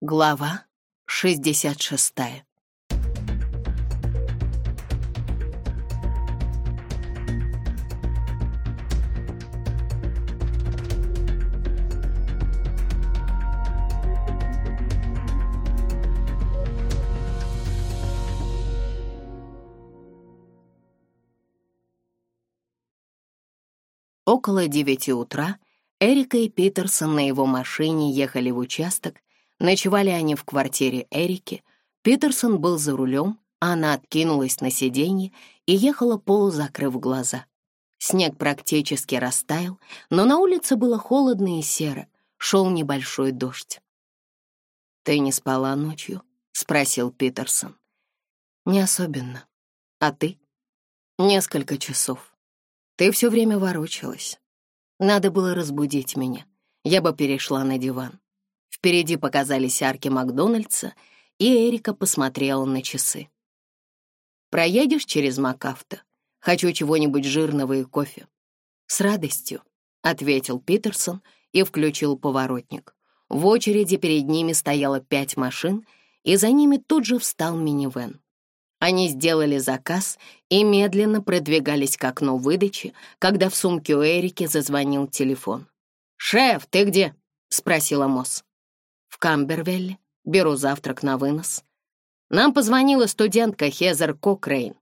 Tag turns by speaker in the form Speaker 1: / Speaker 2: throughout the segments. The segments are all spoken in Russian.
Speaker 1: Глава 66 Около девяти утра Эрика и Питерсон на его машине ехали в участок, Ночевали они в квартире Эрики. Питерсон был за рулем, она откинулась на сиденье и ехала полузакрыв глаза. Снег практически растаял, но на улице было холодно и серо. Шел небольшой дождь. «Ты не спала ночью?» — спросил Питерсон. «Не особенно. А ты?» «Несколько часов. Ты все время ворочалась. Надо было разбудить меня. Я бы перешла на диван. Впереди показались арки Макдональдса, и Эрика посмотрела на часы. «Проедешь через Макафта? Хочу чего-нибудь жирного и кофе». «С радостью», — ответил Питерсон и включил поворотник. В очереди перед ними стояло пять машин, и за ними тут же встал минивэн. Они сделали заказ и медленно продвигались к окну выдачи, когда в сумке у Эрики зазвонил телефон. «Шеф, ты где?» — спросила Мосс в Камбервелле, беру завтрак на вынос. Нам позвонила студентка Хезер Кокрейн.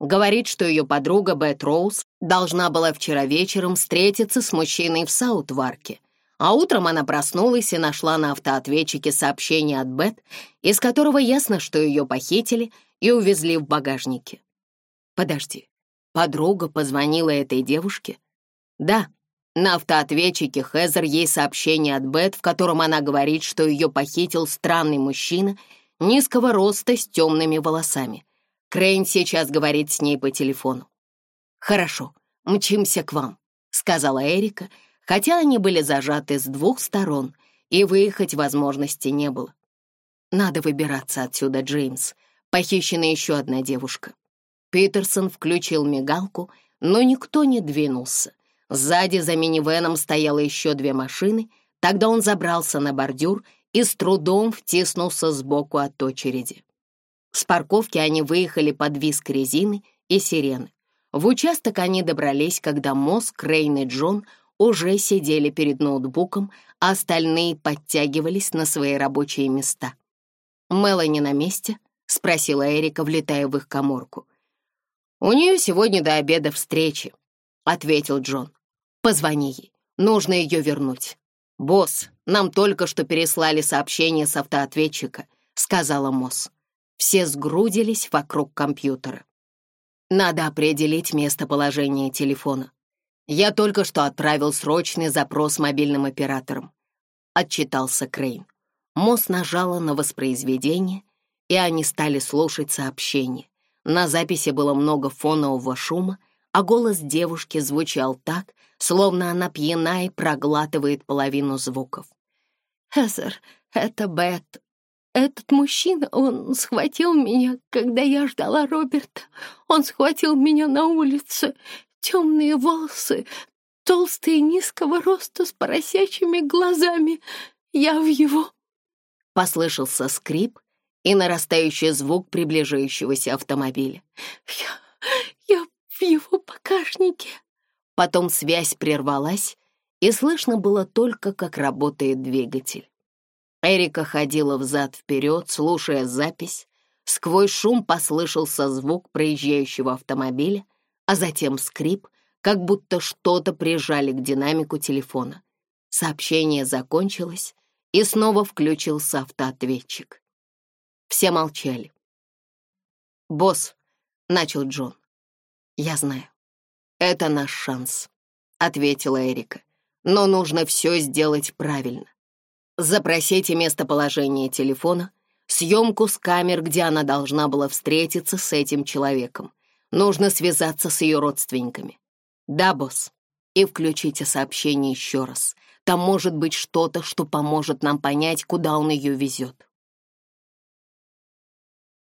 Speaker 1: Говорит, что ее подруга Бет Роуз должна была вчера вечером встретиться с мужчиной в Саутварке, а утром она проснулась и нашла на автоответчике сообщение от Бет, из которого ясно, что ее похитили и увезли в багажнике. Подожди, подруга позвонила этой девушке? Да, на автоответчике Хезер ей сообщение от Бет, в котором она говорит, что ее похитил странный мужчина низкого роста с темными волосами. Крейн сейчас говорит с ней по телефону. «Хорошо, мчимся к вам», — сказала Эрика, хотя они были зажаты с двух сторон, и выехать возможности не было. «Надо выбираться отсюда, Джеймс. Похищена еще одна девушка». Питерсон включил мигалку, но никто не двинулся. Сзади за минивеном стояло еще две машины. Тогда он забрался на бордюр и с трудом втиснулся сбоку от очереди. С парковки они выехали под виск резины и сирены. В участок они добрались, когда мозг, Рейн и Джон уже сидели перед ноутбуком, а остальные подтягивались на свои рабочие места. «Мелани на месте?» — спросила Эрика, влетая в их коморку. «У нее сегодня до обеда встречи», — ответил Джон. Позвони ей. Нужно ее вернуть. «Босс, нам только что переслали сообщение с автоответчика», — сказала Мосс. Все сгрудились вокруг компьютера. «Надо определить местоположение телефона. Я только что отправил срочный запрос мобильным операторам», — отчитался Крейн. Мосс нажала на воспроизведение, и они стали слушать сообщение. На записи было много фонового шума, а голос девушки звучал так, словно она пьяна и проглатывает половину звуков.
Speaker 2: «Хезер, это Бет. Этот мужчина, он схватил меня, когда я ждала Роберта. Он схватил меня на улице. Темные волосы, толстые низкого роста с поросячьими глазами. Я в его...»
Speaker 1: Послышался скрип и нарастающий звук приближающегося автомобиля.
Speaker 2: «Я, я в его покашнике!»
Speaker 1: Потом связь прервалась, и слышно было только, как работает двигатель. Эрика ходила взад-вперед, слушая запись. Сквозь шум послышался звук проезжающего автомобиля, а затем скрип, как будто что-то прижали к динамику телефона. Сообщение закончилось, и снова включился автоответчик. Все молчали. «Босс», — начал Джон, — «я знаю. «Это наш шанс», — ответила Эрика. «Но нужно все сделать правильно. Запросите местоположение телефона, съемку с камер, где она должна была встретиться с этим человеком. Нужно связаться с ее родственниками. Да, босс. И включите сообщение еще раз. Там может быть что-то, что поможет нам понять, куда он ее везет.